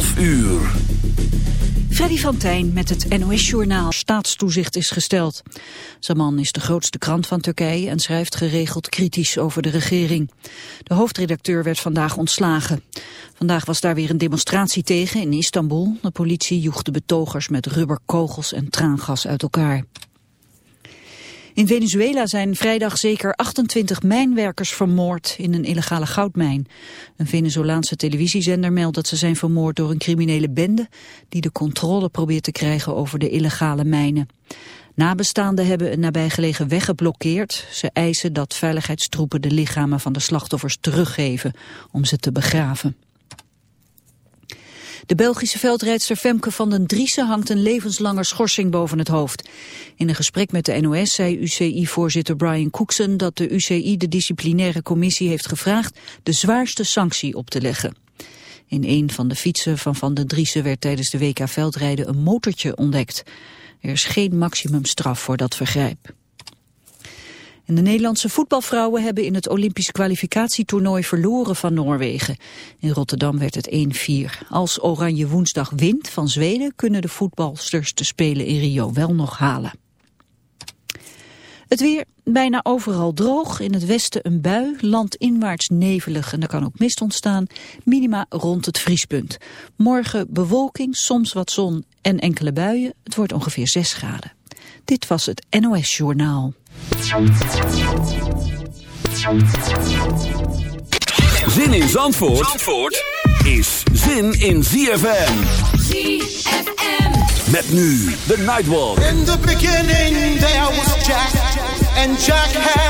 12 uur. Freddy van Tijn met het NOS-journaal. Staatstoezicht is gesteld. Zaman is de grootste krant van Turkije en schrijft geregeld kritisch over de regering. De hoofdredacteur werd vandaag ontslagen. Vandaag was daar weer een demonstratie tegen in Istanbul. De politie joeg de betogers met rubberkogels en traangas uit elkaar. In Venezuela zijn vrijdag zeker 28 mijnwerkers vermoord in een illegale goudmijn. Een Venezolaanse televisiezender meldt dat ze zijn vermoord door een criminele bende die de controle probeert te krijgen over de illegale mijnen. Nabestaanden hebben een nabijgelegen weg geblokkeerd. Ze eisen dat veiligheidstroepen de lichamen van de slachtoffers teruggeven om ze te begraven. De Belgische veldrijdster Femke van den Driessen hangt een levenslange schorsing boven het hoofd. In een gesprek met de NOS zei UCI-voorzitter Brian Cookson dat de UCI de disciplinaire commissie heeft gevraagd de zwaarste sanctie op te leggen. In een van de fietsen van Van den Driessen werd tijdens de WK veldrijden een motortje ontdekt. Er is geen maximumstraf voor dat vergrijp de Nederlandse voetbalvrouwen hebben in het Olympisch kwalificatietoernooi verloren van Noorwegen. In Rotterdam werd het 1-4. Als Oranje woensdag wint van Zweden kunnen de voetbalsters de Spelen in Rio wel nog halen. Het weer bijna overal droog. In het westen een bui, landinwaarts nevelig en er kan ook mist ontstaan. Minima rond het vriespunt. Morgen bewolking, soms wat zon en enkele buien. Het wordt ongeveer 6 graden. Dit was het NOS Journaal. Zin in Zandvoort, Zandvoort is zin in ZFM. ZFM. Met nu de Nightwalk. In the beginning there was Jack. And Jack had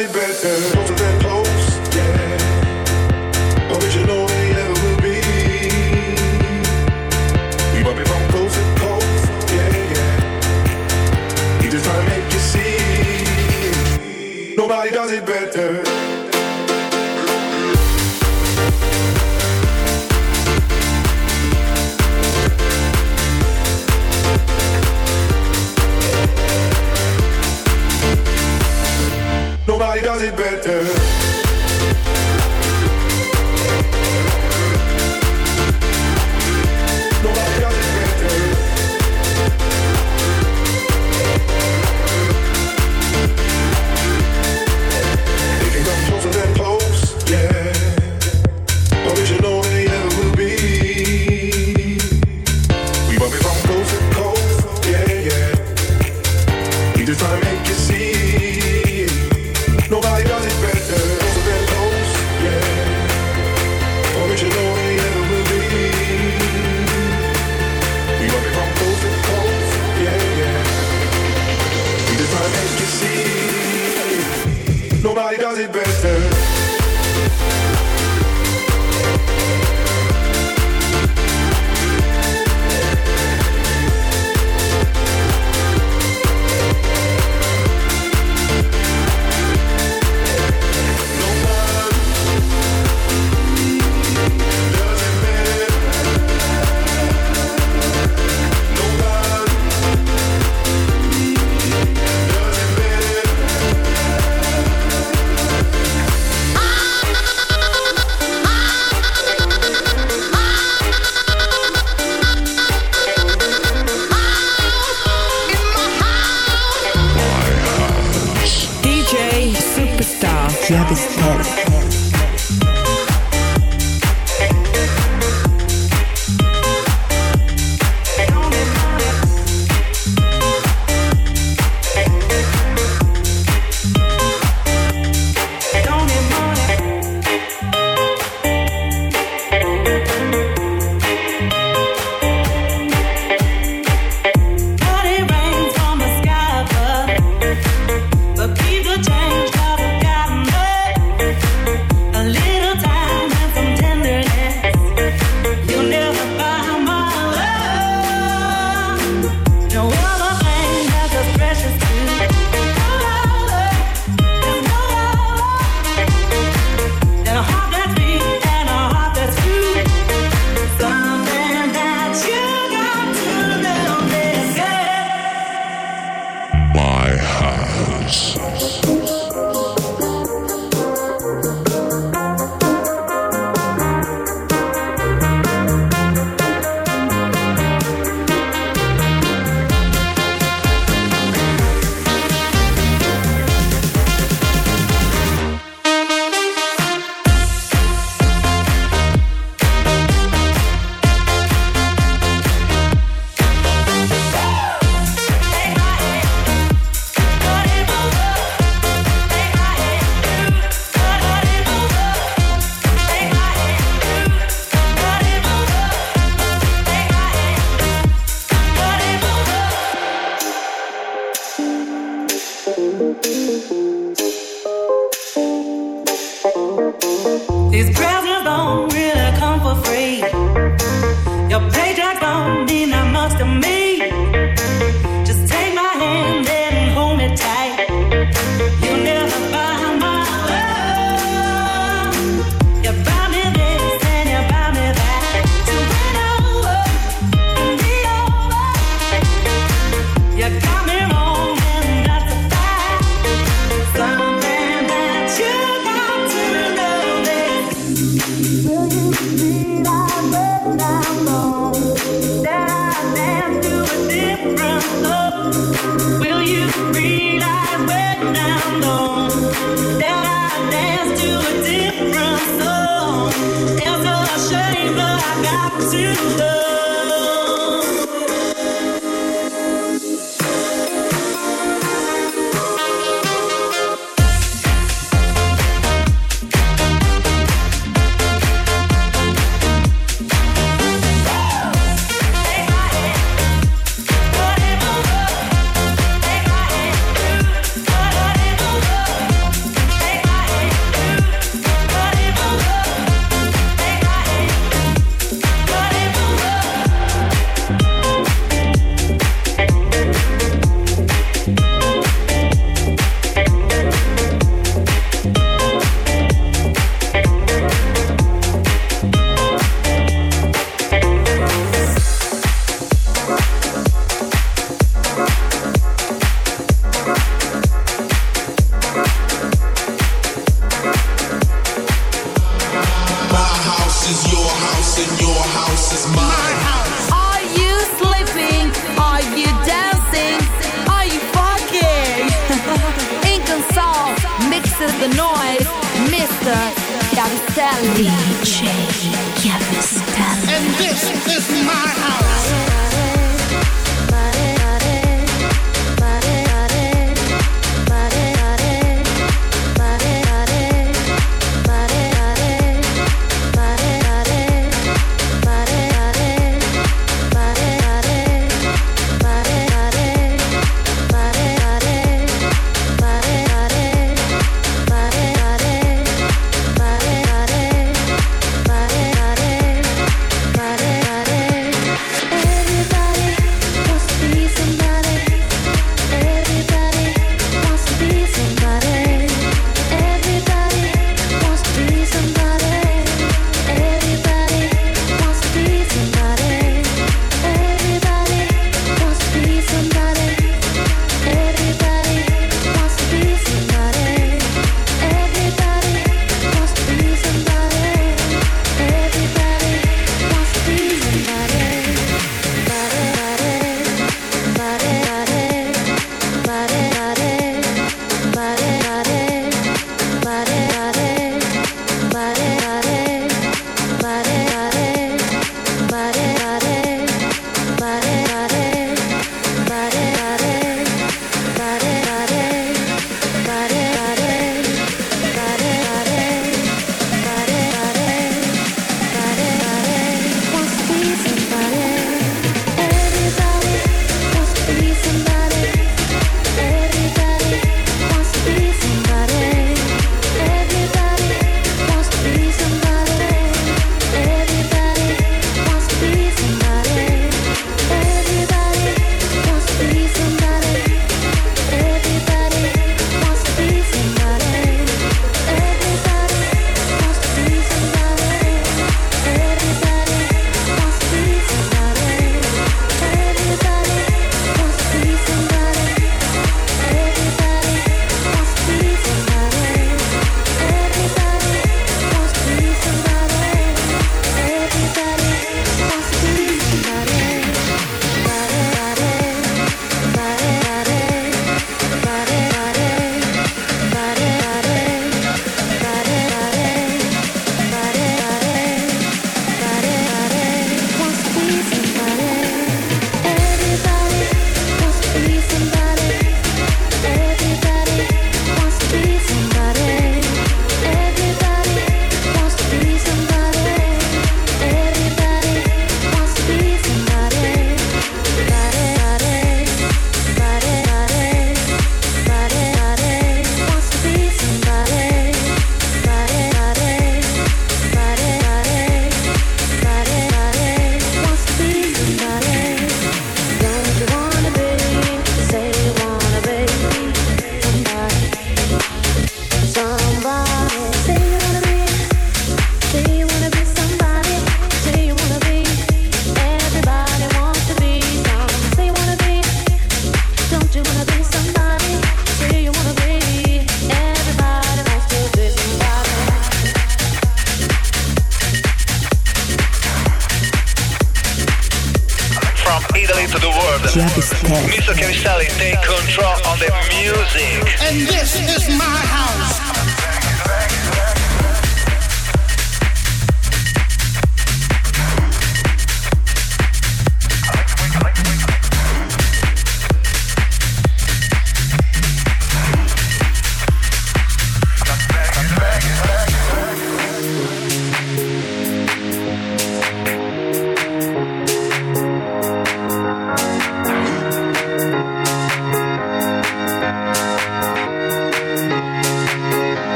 it better. Closer than close, yeah. Original they never will be. We be from coast to coast, yeah, yeah. We just try to make you see. Nobody does it better. Does it better.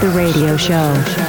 The radio show.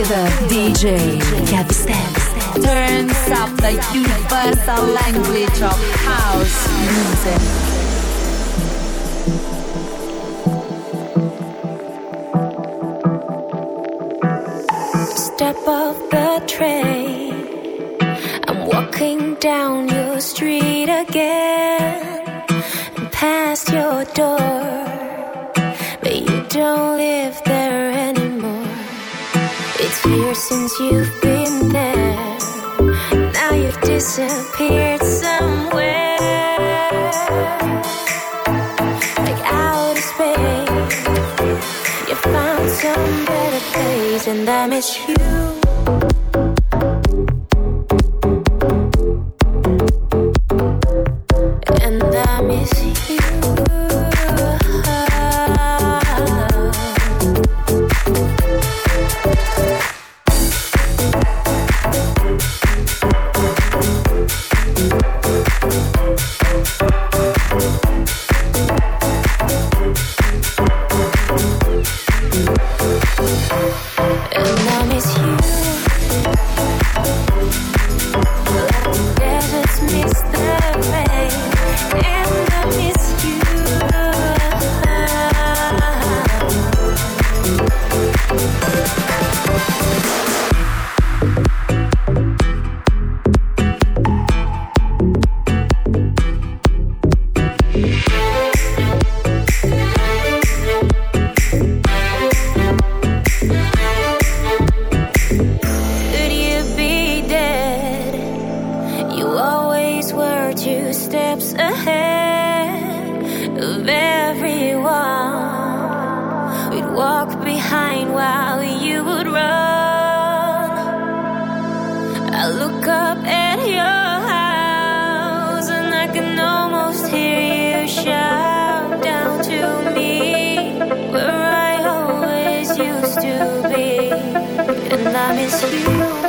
With DJ Chiavistelli. Turns up the universal language of house music. Step off the train. I'm walking down your street again and past your door. But you don't live there. It's years since you've been there. Now you've disappeared somewhere. Like outer space. You found some better place, and I miss you. Two steps ahead of everyone. We'd walk behind while you would run. I look up at your house and I can almost hear you shout down to me where I always used to be. And I miss you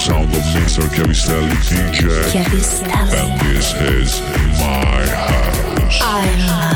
sound of Mr. Chiavistelli DJ. Chiavistelli. And this is my house. I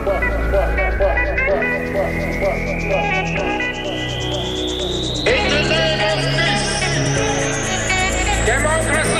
In the name of peace, democracy.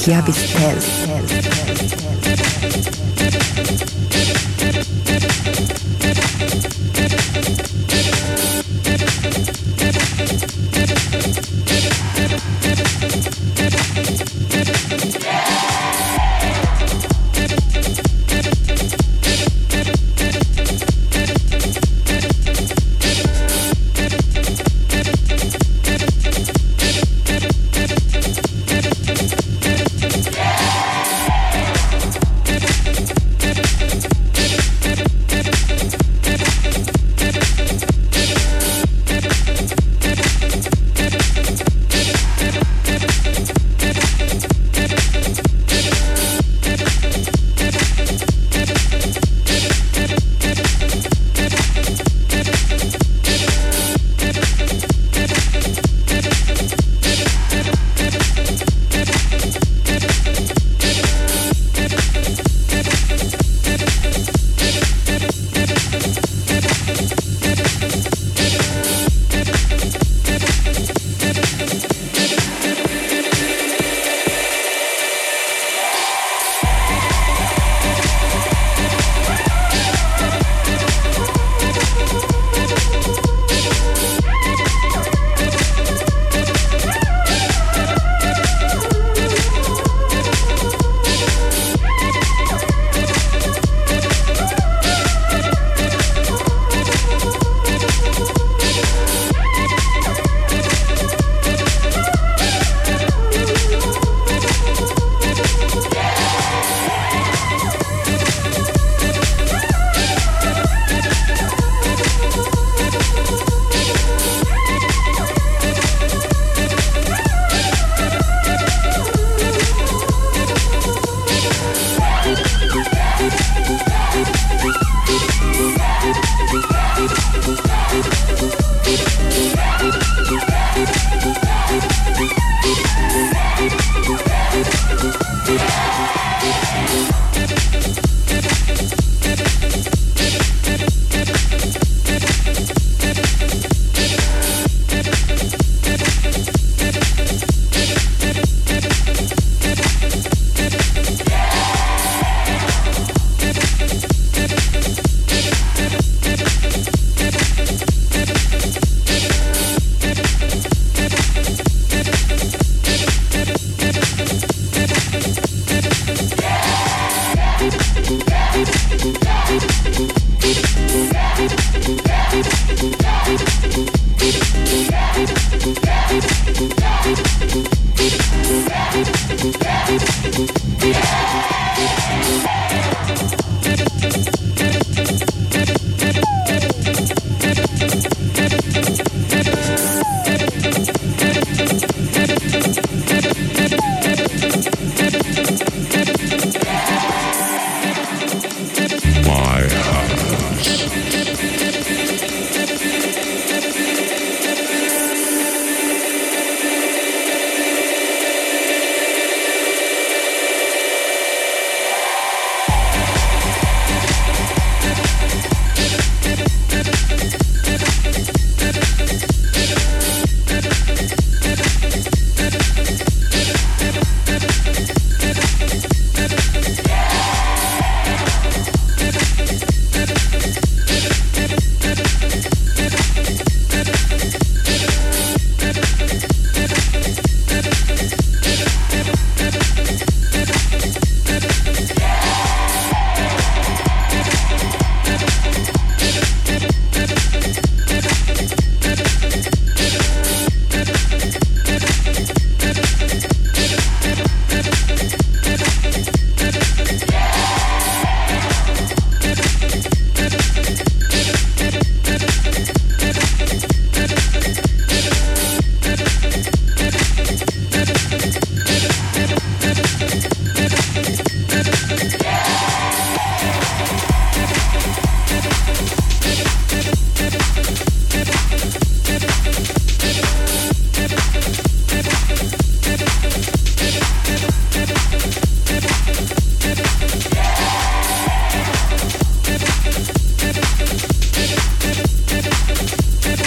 Superstar.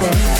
Music.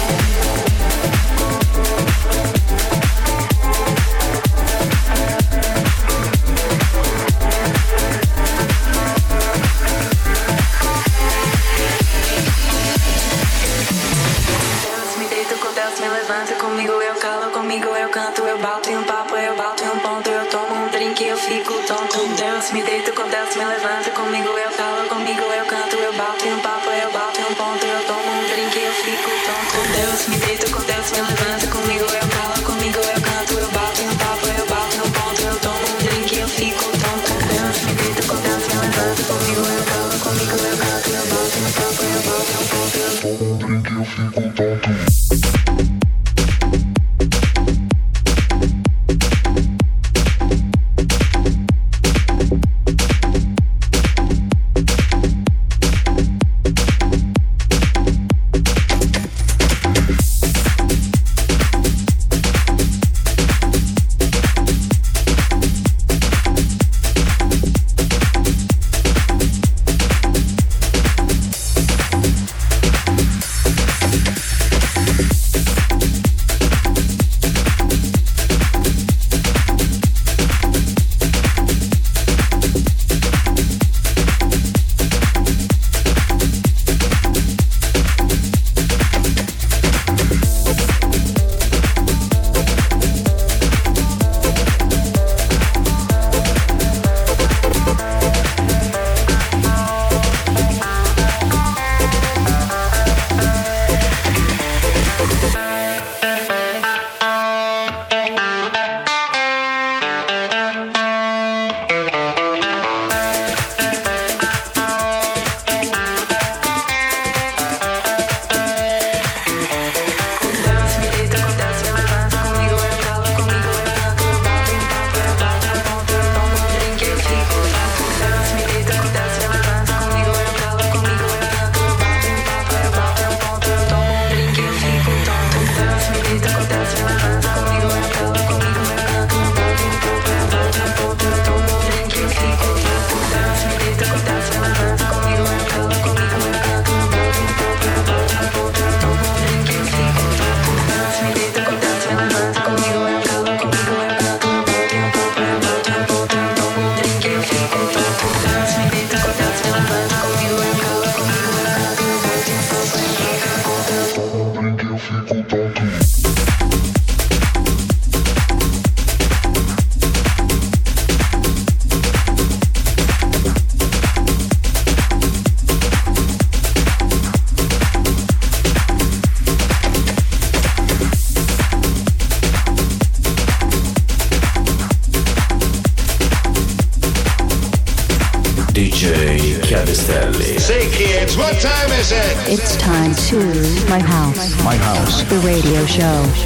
Show.